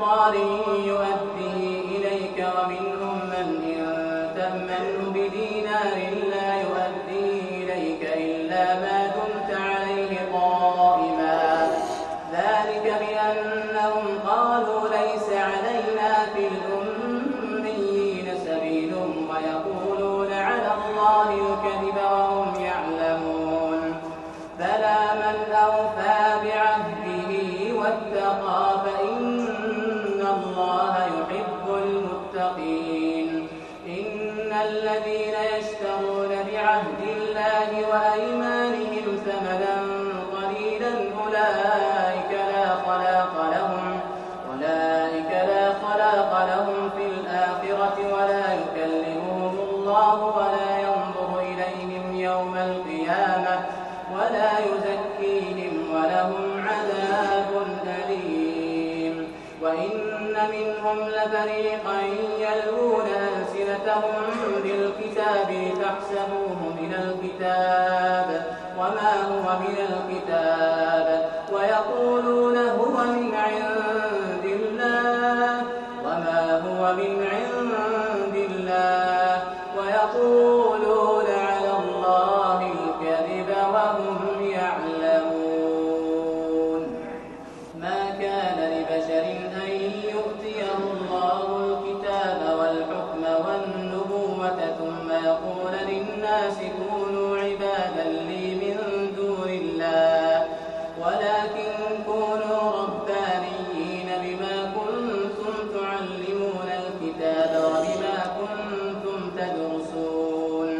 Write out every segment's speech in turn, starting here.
بقنطار يؤديه إليك ومنهم من إن بدينار لا يؤديه إليك إلا ما دمت عليه قائما. ذلك بأنهم قالوا ليس علينا في سبيل ويقولون على الله الكذب وهم يعلمون. من أوفى وأيمانهم ثمنا قليلا أولئك لا خلاق لهم أولئك لا خلاق لهم في الآخرة ولا يكلمهم الله ولا ينظر إليهم يوم القيامة ولا يزكيهم ولهم عذاب أليم. وإن منهم لفريقا يلوون ألسنتهم بالكتاب لتحسبوه من الكتاب وما هو من الكتاب. ويقولون هو ولكن كونوا ربانيين بما كنتم تعلمون الكتاب وبما كنتم تدرسون.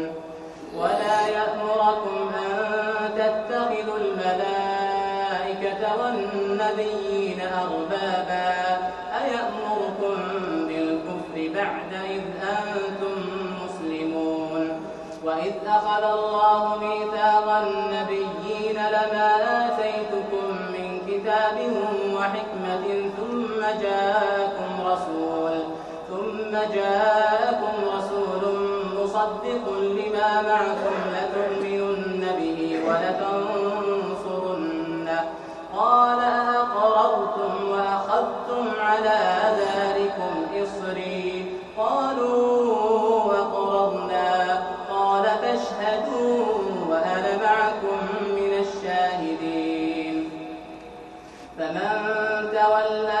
ولا يأمركم أن تتخذوا الملائكة والنبيين أربابا. أيأمركم بالكفر بعد إذ أنتم مسلمون؟ وإذ أخذ الله ميثاق النبيين وحكمة ثم جاءكم رسول ثم جاءكم رسول مصدق لما معكم لتؤمنن به ولتنصرنه. قال أقررتم وأخذتم على ذلكم إصري. فمن تولى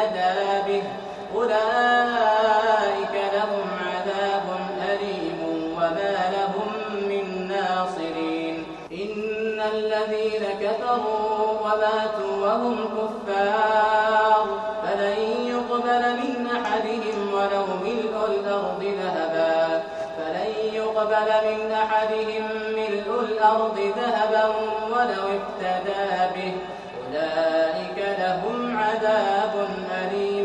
افتدى به أولئك لهم عذاب أليم وما لهم من ناصرين. إن الذين كفروا وماتوا وهم كفار فلن يقبل من أحدهم ولو ملء الأرض ذهبا. فلن يقبل من أحدهم ملء الأرض ذهبا ولو افتدى به. أولئك لهم عذاب أليم.